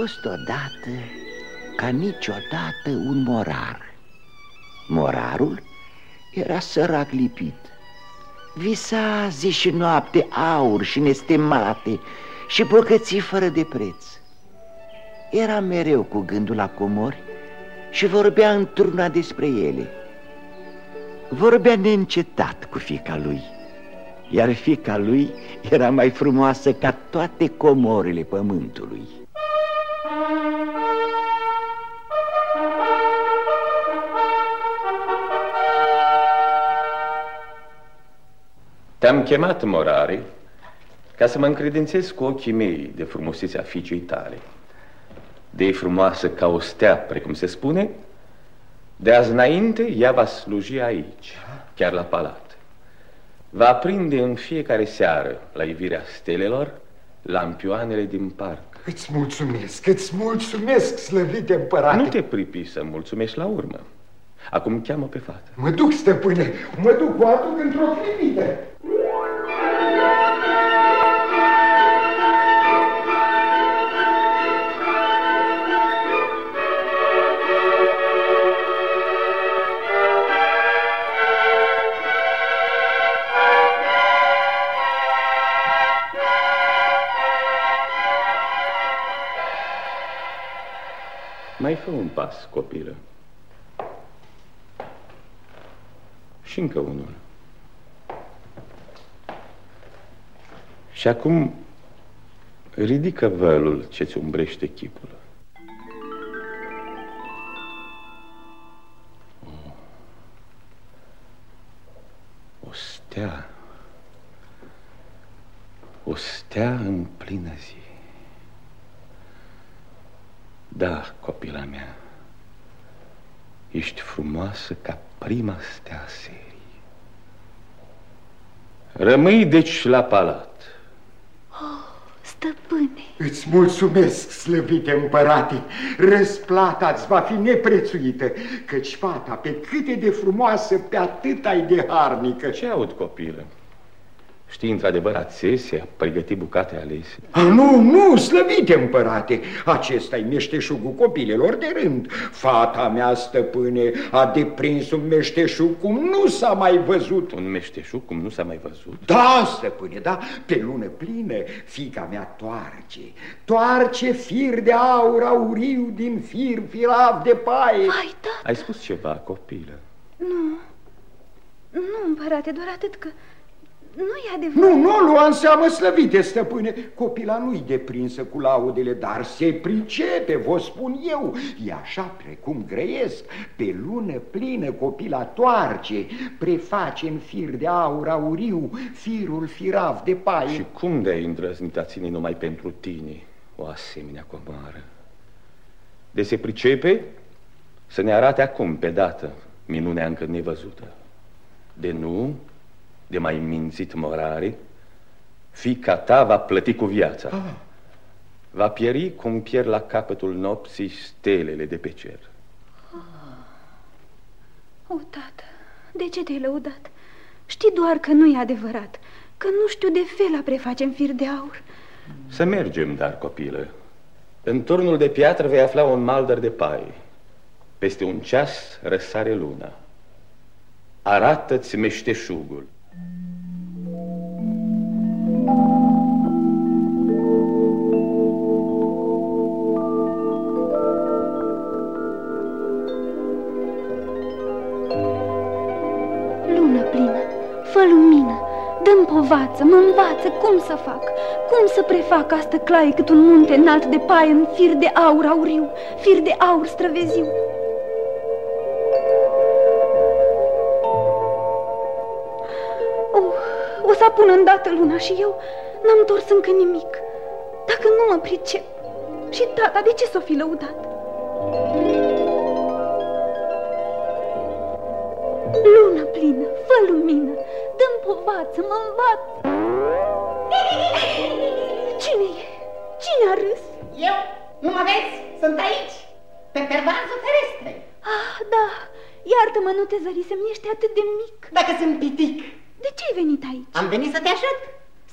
fost odată, ca niciodată, un morar. Morarul era sărac lipit. Visa zi și noapte aur și nestemate Și bogății fără de preț. Era mereu cu gândul la comori Și vorbea într-una despre ele. Vorbea neîncetat cu fica lui Iar fica lui era mai frumoasă ca toate comorile pământului Te-am chemat, Morari, ca să mă încredințez cu ochii mei de frumusețea fiicei tale. De e frumoasă ca o stea, precum se spune, de azi înainte ea va sluji aici, chiar la palat. Va aprinde în fiecare seară, la ivirea stelelor, lampioanele din parc. Îți mulțumesc, îți mulțumesc, slăvite împărate. Nu te pripi să mulțumești la urmă. Acum cheamă pe fată. Mă duc, stăpâne, mă duc cu aduc într-o clipită. Mai fă un pas, copilă. Și încă unul. Și acum ridică vălul ce-ți umbrește chipul. O, o stea, o stea în plină zi. Da, copila mea, ești frumoasă ca prima stea serii. Rămâi deci la palat. Oh, stăpâne! Îți mulțumesc, slăvite împărate, răsplata-ți va fi neprețuită, căci fata, pe cât de frumoasă, pe atât ai de harnică. Ce aud, copilă? Știi într-adevăr ațesia, pregăti bucate alese? A, nu, nu, slăvite împărate, acesta-i meșteșugul copilelor de rând. Fata mea, stăpâne, a deprins un meșteșug cum nu s-a mai văzut. Un meșteșug cum nu s-a mai văzut? Da, stăpâne, da, pe lună plină, fica mea toarce, toarce fir de aur auriu din fir firav de paie. Vai, da. Ai spus ceva, copilă? Nu, nu, împărate, doar atât că nu e adevărat. Nu, nu lua în seamă slăvite, stăpâne. Copila nu-i deprinsă cu laudele, dar se pricepe, vă spun eu. E așa precum grăiesc. Pe lună plină copila toarce, preface în fir de aur auriu firul firav de paie. Și cum de-ai îndrăznit a ține numai pentru tine o asemenea comoară? De se pricepe să ne arate acum, pe dată, minunea încă nevăzută. De nu, de mai mințit morare, fica ta va plăti cu viața. Ah. Va pieri cum pierd la capătul nopții stelele de pe cer. Ah. O, tată, de ce te-ai lăudat? Știi doar că nu e adevărat, că nu știu de fel a preface în fir de aur. Să mergem, dar, copilă. În turnul de piatră vei afla un maldăr de paie. Peste un ceas răsare luna. Arată-ți meșteșugul. Povață, mă învață cum să fac, cum să prefac asta claie cât un munte înalt de paie în fir de aur auriu, fir de aur străveziu. Oh, o să apun îndată luna și eu n-am întors încă nimic. Dacă nu mă pricep, și tata, de ce s-o fi lăudat? Lună plină, fă lumină, dă-mi povață, mă învață. Nu mă vezi? Sunt aici, pe pervanză terestre. Ah, da, iartă-mă, nu te zărisem, ești atât de mic. Dacă sunt pitic. De ce ai venit aici? Am venit să te ajut.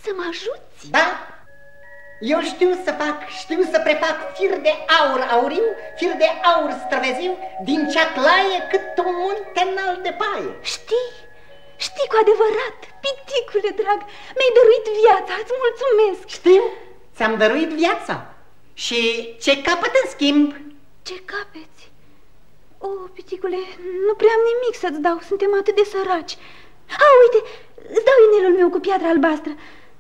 Să mă ajuți? Da. Eu știu să fac, știu să prefac fir de aur auriu, fir de aur străveziu, din cea claie cât un munte înalt de paie. Știi? Știi cu adevărat, piticule drag, mi-ai dăruit viața, îți mulțumesc. Știu, ți-am dăruit viața. Și ce capăt în schimb? Ce capeți? O, piticule, nu prea am nimic să-ți dau, suntem atât de săraci. A, uite, îți dau inelul meu cu piatra albastră.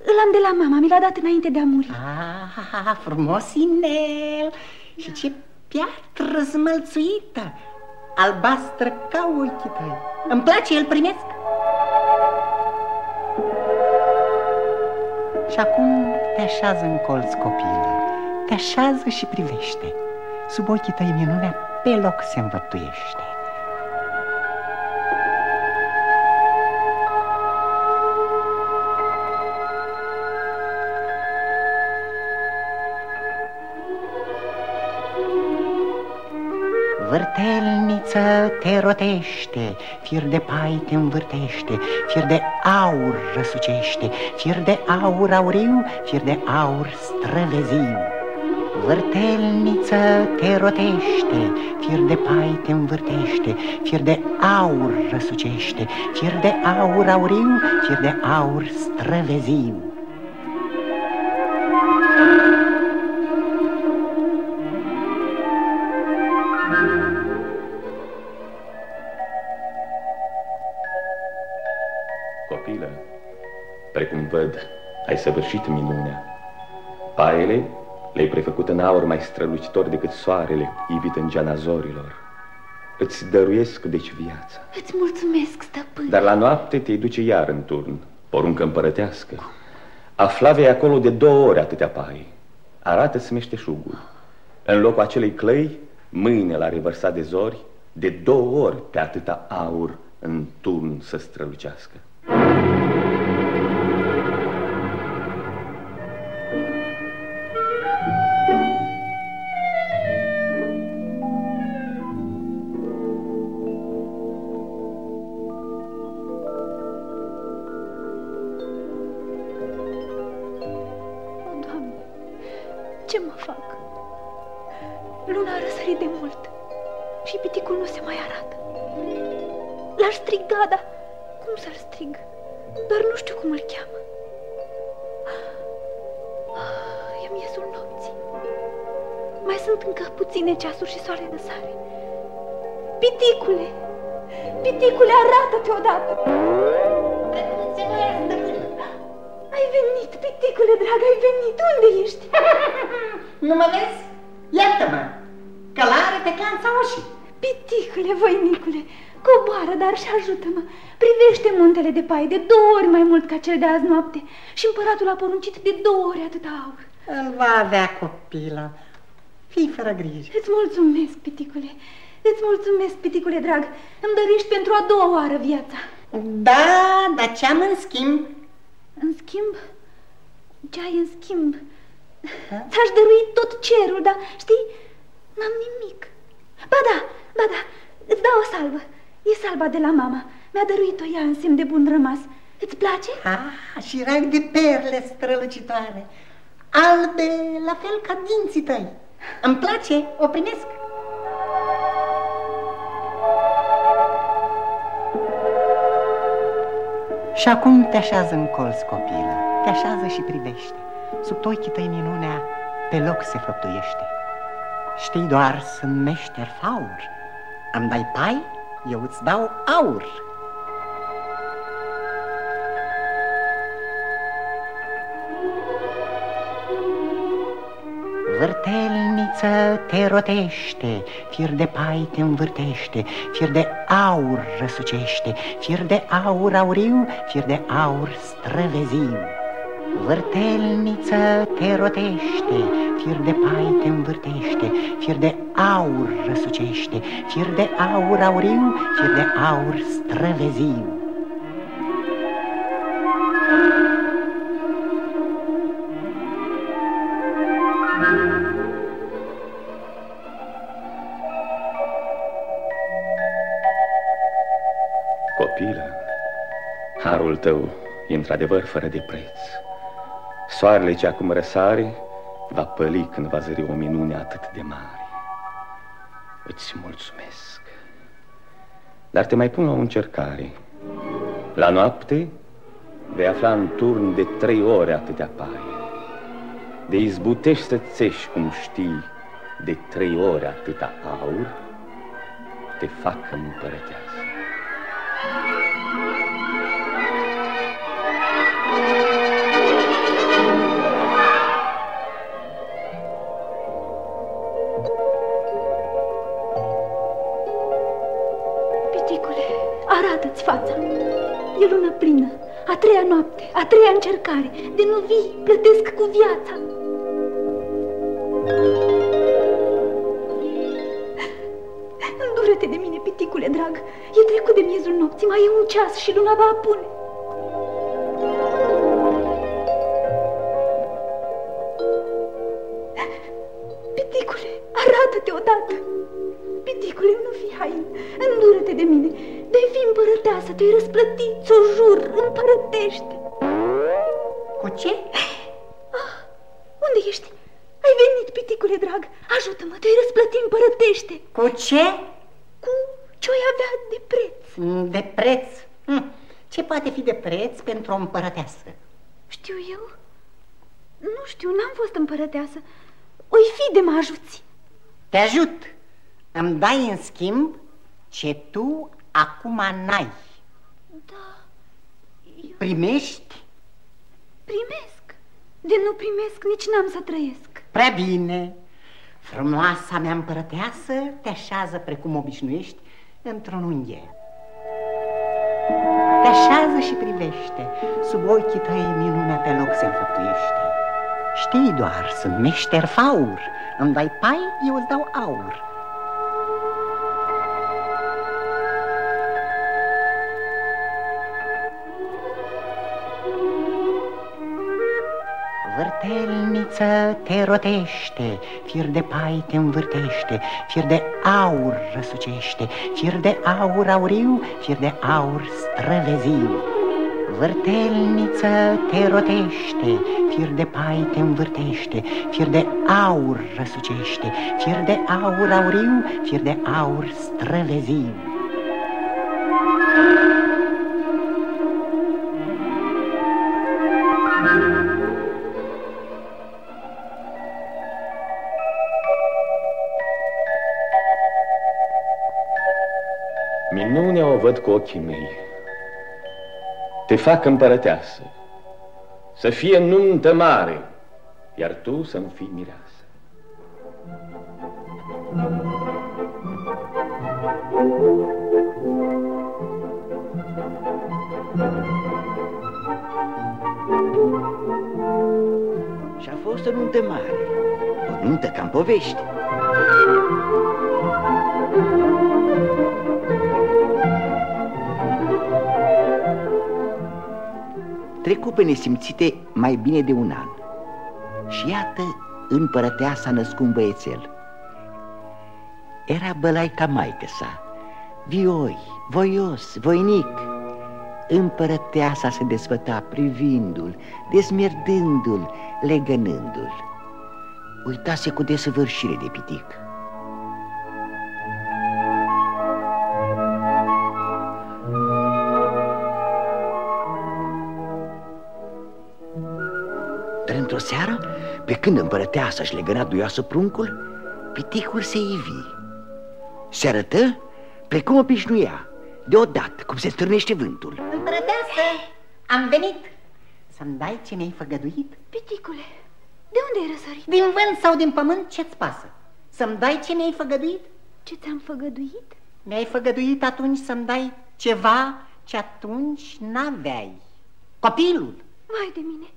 Îl am de la mama, mi l-a dat înainte de a muri. Ah, frumos inel! Și ce piatră zmălțuită! Albastră ca ochii tăi. Îmi place, îl primesc. Și acum te așează în colț copilă, te așează și privește. Sub ochii tăi minunea pe loc se învăptuiește. Vârtelniță te rotește, fir de pai te învârtește, fir de aur răsucește, fir de aur auriu, fir de aur străveziu. Vârtelniță te rotește, fir de pai te învârtește, fir de aur răsucește, fir de aur auriu, fir de aur străveziu. Copilă, precum văd, ai săvârșit minunea. Paiele le-ai prefăcut în aur mai strălucitor decât soarele ivit în geana zorilor. Îți dăruiesc deci viața. Îți mulțumesc, stăpân. Dar la noapte te duce iar în turn, poruncă împărătească. Afla vei acolo de două ori atâtea pai. Arată-ți meșteșugul. În locul acelei clăi, mâine la revărsat de zori, de două ori pe atâta aur în turn să strălucească. Și soare în sare. Piticule! Piticule, arată-te odată! Ai venit, piticule drag, ai venit! Unde ești? Nu mă vezi? Iată-mă! Călare pe clanța ușii. Piticule, voinicule, coboară, dar și ajută-mă. Privește muntele de paie de două ori mai mult ca cel de azi noapte și împăratul a poruncit de două ori atâta aur. Îl va avea copila. Fii fără grijă. Îți mulțumesc, piticule, îți mulțumesc, piticule drag. Îmi dărești pentru a doua oară viața. Da, dar ce-am în schimb? În schimb, ce ai în schimb? Ți-aș dărui tot cerul, dar știi, n-am nimic. Ba da, ba da, îți dau o salvă. E salva de la mama. Mi-a dăruit-o ea în semn de bun rămas. Îți place? Ah, și rag de perle strălucitoare. Albe, la fel ca dinții tăi. Îmi place, o primesc. Și acum te așează în colț, copilă, te așează și privește. Sub ochii tăi minunea pe loc se făptuiește. Știi doar, sunt meșter faur. Îmi dai pai, eu îți dau aur. Vârtelniță te rotește, fir de pai te învârtește, fir de aur răsucește, fir de aur auriu, fir de aur străveziu. Vârtelniță te rotește, fir de pai te învârtește, fir de aur răsucește, fir de aur auriu, fir de aur străveziu. Harul tău e într-adevăr fără de preț. Soarele ce acum răsare va păli când va zări o minune atât de mare. Îți mulțumesc. Dar te mai pun la o încercare. La noapte vei afla în turn de trei ore atâtea paie. De izbutești să țești, cum știi, de trei ore atâta aur, te fac împărăteasă. arată-ți fața. E lună plină, a treia noapte, a treia încercare. De nu vii, plătesc cu viața. Îndură-te de mine, piticule drag. E trecut de miezul nopții, mai e un ceas și luna va apune. Cu ce? Cu ce-o avea de preț. Mm, de preț? Hm. Ce poate fi de preț pentru o împărăteasă? Știu eu? Nu știu, n-am fost împărăteasă. Oi fi de mă ajuți. Te ajut. Îmi dai în schimb ce tu acum n-ai. Da. Eu... Primești? Primesc. De nu primesc, nici n-am să trăiesc. Prea bine. Frumoasa mea împărăteasă te așează precum obișnuiești într-un ungher. Te așează și privește, sub ochii tăi minunea pe loc se înfăptuiește. Știi doar, sunt meșter faur, îmi dai pai, eu îți dau aur. Vârtelniță te rotește, fir de pai te învârtește, fir de aur răsucește, fir de aur auriu, fir de aur străveziu. Vârtelniță te rotește, fir de pai te învârtește, fir de aur răsucește, fir de aur auriu, fir de aur străveziu. Văd cu ochii mei. Te fac împărăteasă, să fie nuntă mare, iar tu să-mi fii mireasă. Și a fost o nuntă mare, o nuntă cam povești. Trecu pe nesimțite mai bine de un an. Și iată împărăteasa născu un băiețel. Era bălai ca maică sa. Vioi, voios, voinic. Împărăteasa se desfăta privindu-l, desmierdându-l, legănându-l. Uitase cu desăvârșire de pitic într-o seară, pe când împărăteasa și legăna duioasă pruncul, piticul se ivi. Se arătă precum obișnuia, deodată, cum se stârnește vântul. Împărăteasă, am venit Să-mi dai ce mi-ai făgăduit? Piticule, de unde ai răsărit? Din vânt sau din pământ, ce-ți pasă? Să-mi dai ce mi-ai făgăduit? Ce ți-am făgăduit? Mi-ai făgăduit atunci să-mi dai ceva ce atunci n-aveai Copilul Vai de mine,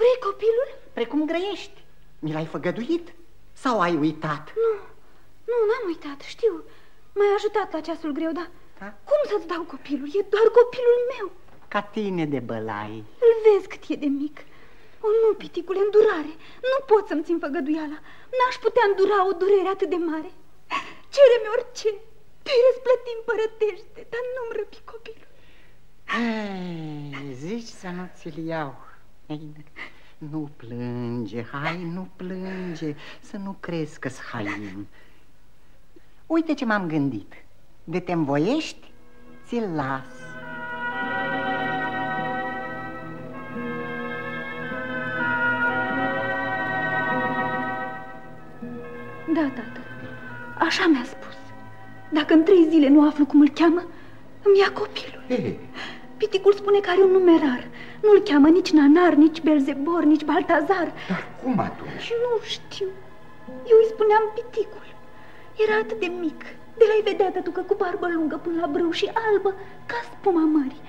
vrei copilul? Precum grăiești. Mi l-ai făgăduit? Sau ai uitat? Nu, nu, n-am uitat, știu. M-ai ajutat la ceasul greu, dar Da? cum să-ți dau copilul? E doar copilul meu. Ca tine de bălai. Îl vezi cât e de mic. O, nu, piticule, îndurare. Nu pot să-mi țin făgăduiala. N-aș putea îndura o durere atât de mare. Cere-mi orice. Te-i răsplăti împărătește Dar nu-mi răpi copilul. Ei, Zici să nu ți-l iau. Ei, Nu plânge, hai, nu plânge, să nu crezi că-s hain. Uite ce m-am gândit. De te învoiești, ți-l las. Da, tată, așa mi-a spus. Dacă în trei zile nu aflu cum îl cheamă, îmi ia copilul. Ei, Piticul spune că are un nume rar. Nu-l cheamă nici Nanar, nici Belzebor, nici Baltazar. dar cum atunci? Și nu știu. Eu îi spuneam Piticul. Era atât de mic. De la-i vedea tătucă cu barbă lungă până la brâu și albă, ca spuma mării.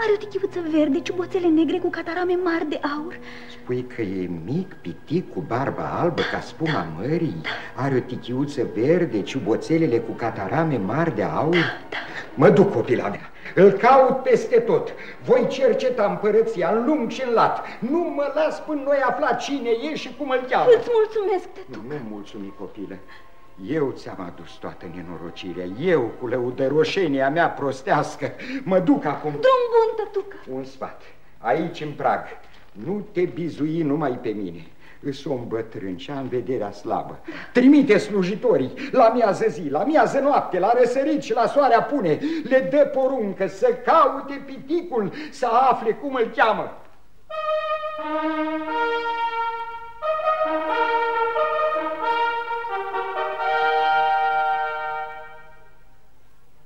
Are o tichiuță verde, ciuboțele negre cu catarame mari de aur. Spui că e mic, pitic, cu barba albă ca spuma mării Are o tichiuță verde, ciuboțelele cu catarame mari de aur Mă duc, copila mea, îl caut peste tot. Voi cerceta împărăția în lung și în lat. Nu mă las până noi afla cine e și cum îl cheamă. Îți mulțumesc, tătucă. Nu mulțumi, copilă eu ți-am adus toată nenorocirea, eu cu lăudăroșenia mea prostească Mă duc acum. Drum bun, tătucă. un sfat, aici în prag, nu te bizui numai pe mine. Îs om bătrân și am vederea slabă. Trimite slujitorii la miază zi, la miază noapte, la răsărit și la soarea pune. Le dă poruncă să caute piticul, să afle cum îl cheamă.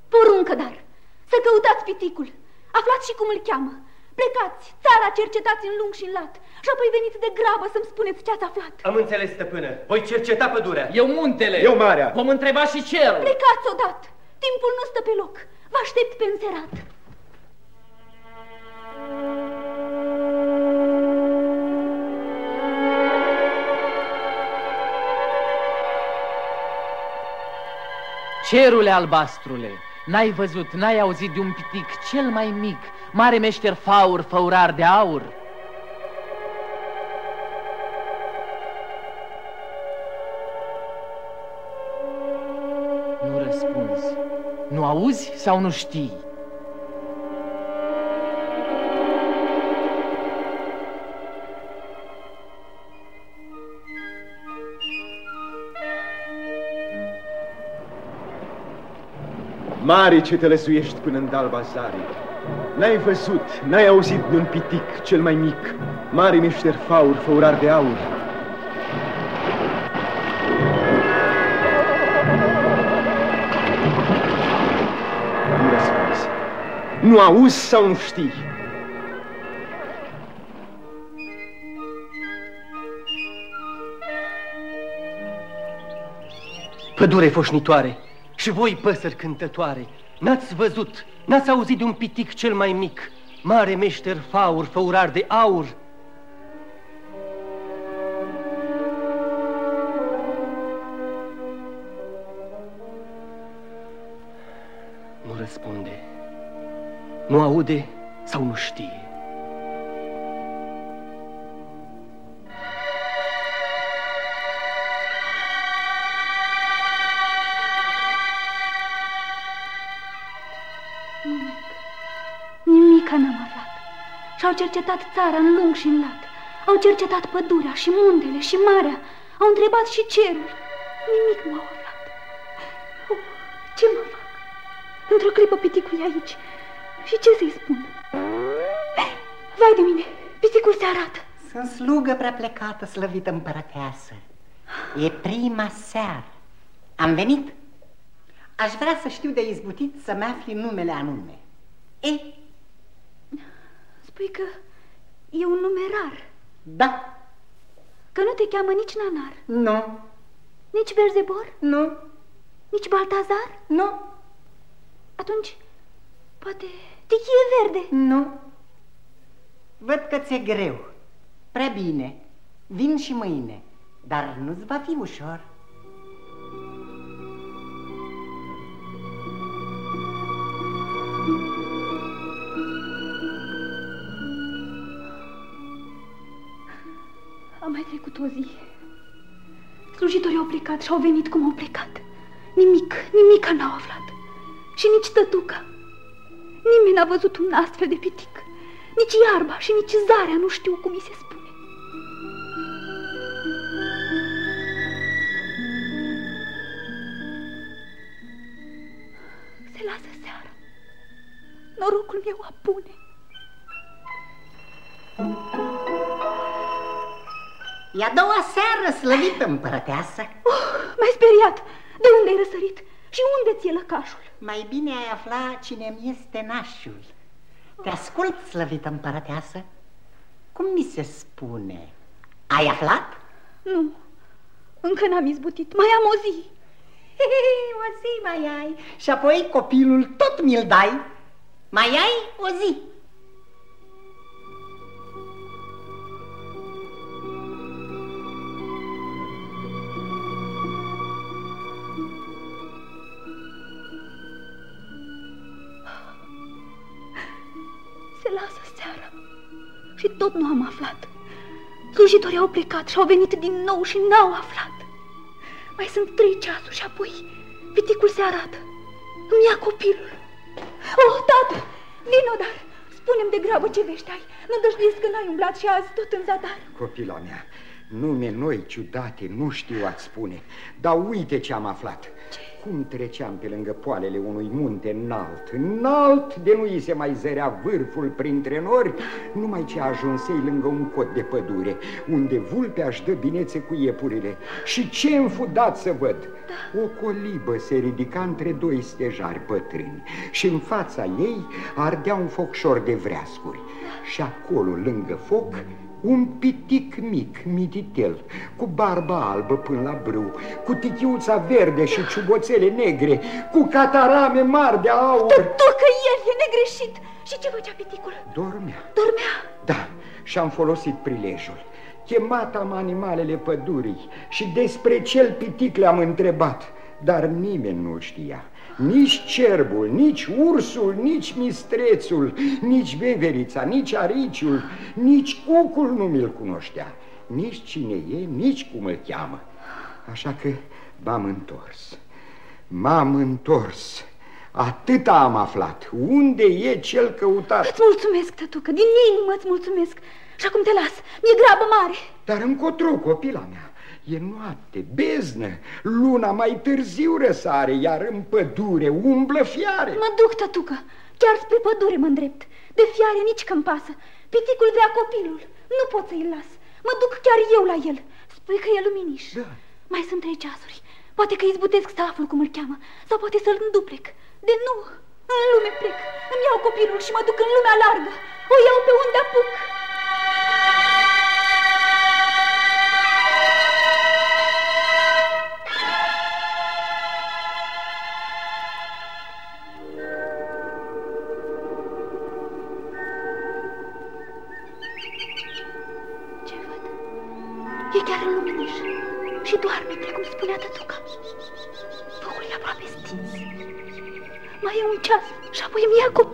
Poruncă, dar, să căutați piticul. Aflați și cum îl cheamă. Plecați, țara cercetați în lung și în lat și apoi veniți de grabă să-mi spuneți ce ați aflat. Am înțeles, stăpână. Voi cerceta pădurea. Eu muntele. Eu marea. Vom întreba și cerul. Plecați odată. Timpul nu stă pe loc. Vă aștept pe înserat. Cerule albastrule, n-ai văzut, n-ai auzit de un pitic cel mai mic, mare meșter faur, făurar de aur? Nu răspunzi. Nu auzi sau nu știi? Mare ce te lăsuiești până în dalba zarii. N-ai văzut, n-ai auzit de un pitic cel mai mic, mare meșter faur, făurar de aur. Nu răspunzi. Nu auzi sau nu știi? Pădure foșnitoare și voi păsări cântătoare, n-ați văzut, n-ați auzit de un pitic cel mai mic, mare meșter faur, făurar de aur? Nu răspunde, nu aude sau nu știe. Și-au cercetat țara în lung și în lat. Au cercetat pădurea și muntele și marea. Au întrebat și cerul. Nimic nu au aflat. Oh, ce mă fac? Într-o clipă piticul e aici. Și ce să-i spun? Vai de mine, piticul se arată. Sunt slugă prea plecată, slăvită împărăteasă. E prima seară. Am venit. Aș vrea să știu de izbutit să-mi afli numele anume. Ei, Spui că e un nume rar. da, Că nu te cheamă nici Nanar, nu, nici Berzebor, nu, nici Baltazar. nu, Atunci, poate tichie verde. nu. Văd că ți-e greu. Prea bine. Vin și mâine, dar nu-ți va fi ușor. A mai trecut o zi. Slujitorii au plecat și au venit cum au plecat. Nimic, nimica n-au aflat. Și nici tătuca. Nimeni n-a văzut un astfel de pitic. Nici iarba și nici zarea nu știu cum i se spune. Se lasă seara. Norocul meu apune. E a doua seară, slăvită împărăteasă. Oh, m-ai speriat. De unde ai răsărit? Și unde ți-e lăcașul? Mai bine ai afla cine mi este nașul. Te ascult, slăvită împărăteasă. Cum mi se spune? Ai aflat? Nu, încă n-am izbutit. Mai am o zi. o zi mai ai. Și apoi copilul tot mi-l dai. Mai ai o zi. Tot nu am aflat. Slujitorii au plecat și au venit din nou și n-au aflat. Mai sunt trei ceasuri și apoi piticul se arată. Îmi ia copilul. Oh, tată, vino, dar spune-mi de grabă ce vești ai. Nu dăjduiesc că n-ai umblat și azi tot în zadar. Copila mea, nume noi ciudate nu știu a spune, dar uite ce am aflat. Ce? Cum treceam pe lângă poalele unui munte înalt, înalt de nu îi se mai zărea vârful printre nori, numai ce ajunsei lângă un cot de pădure, unde vulpea își dă binețe cu iepurile. Și ce înfudat să văd! Da. O colibă se ridica între doi stejari pătrâni și în fața ei ardea un focșor de vreascuri. Și acolo, lângă foc, un pitic mic, mititel, cu barba albă până la brâu, cu tichiuța verde și ciuboțele negre, cu catarame mari de aur. Tu că el e negreșit. Și ce făcea piticul? Dormea. Dormea? Da, și-am folosit prilejul. Chemat am animalele pădurii și despre cel pitic le-am întrebat, dar nimeni nu știa. Nici cerbul, nici ursul, nici mistrețul, nici veverița, nici ariciul, nici cucul nu mi-l cunoștea. Nici cine e, nici cum îl cheamă. Așa că m-am întors. M-am întors. Atât am aflat. Unde e cel căutat? Îți mulțumesc, tătucă, din inimă îți mulțumesc. Și acum te las, mi-e grabă mare. Dar încotro, copila mea. E noapte, beznă, luna mai târziu răsare, iar în pădure umblă fiare. Mă duc, tătucă, chiar spre pădure mă îndrept. De fiare nici când pasă. Piticul vrea copilul, nu pot să-i las. Mă duc chiar eu la el. Spui că e luminiș. Da. Mai sunt trei ceasuri. Poate că izbutesc staful, cum îl cheamă, sau poate să-l înduplec. De nu, în lume plec. Îmi iau copilul și mă duc în lumea largă. O iau pe unde apuc.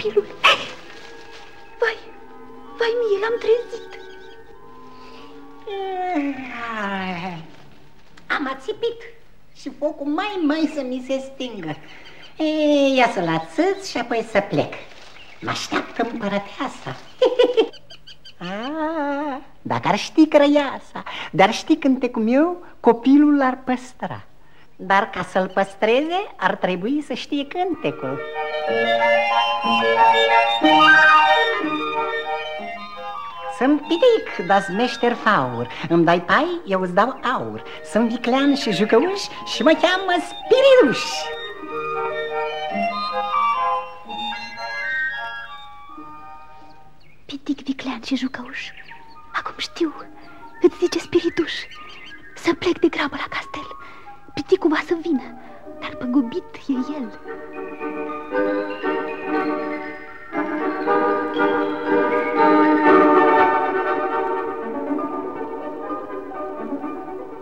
Copilul. Vai, vai mie, l-am trezit. Am ațipit și focul mai mai să mi se stingă. E, ia să-l ațâț și apoi să plec. Mă așteaptă împărăteasa. Ah, dacă ar ști crăiasa, dar ști cântecul meu, copilul l-ar păstra. Dar ca să-l păstreze, ar trebui să știe cântecul. Sunt pitic, dar meșter faur Îmi dai pai, eu îți dau aur Sunt viclean și jucăuș și mă cheamă Spiriduș Pitic, viclean și jucăuș. Acum știu, îți zice spirituș. Să plec de grabă la castel. Piticul va să vină, dar păgubit e el.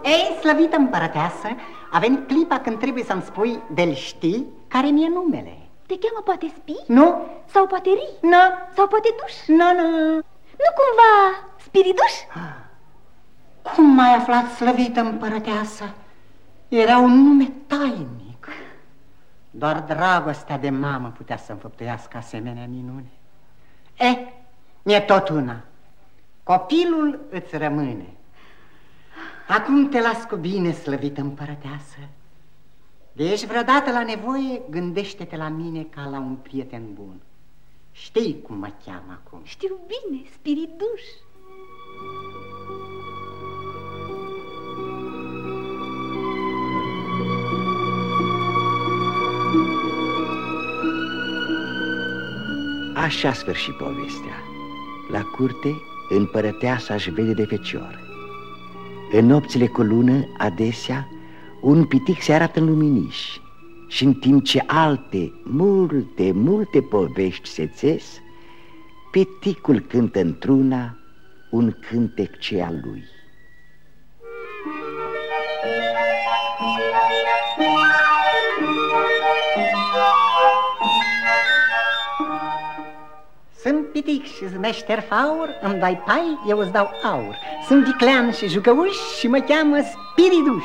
Ei, slăvită împărăteasă, a venit clipa când trebuie să-mi spui de știi care mi-e numele Te cheamă poate spi? Nu? Sau poate ri? Nu? Sau poate duș? Nu, nu Nu cumva spiriduș? Cum m-ai aflat, slăvită împărăteasă? Era un nume tainic Doar dragostea de mamă putea să înfăptuiască asemenea minune E, mi-e tot una Copilul îți rămâne Acum te las cu bine, slăvită împărăteasă De ești vreodată la nevoie, gândește-te la mine ca la un prieten bun. Știi cum mă cheamă acum? Știu bine, spiriduș. Așa sfârșit povestea. La curte, împărăteasa își vede de fecior. În nopțile cu lună, adesea, un pitic se arată în luminiși și în timp ce alte, multe, multe povești se țes, piticul cântă într-una un cântec ce al lui. Sunt pitic și zmeșter faur, îmi dai pai, eu îți dau aur. Sunt viclean și jucăuș și mă cheamă Spiriduș.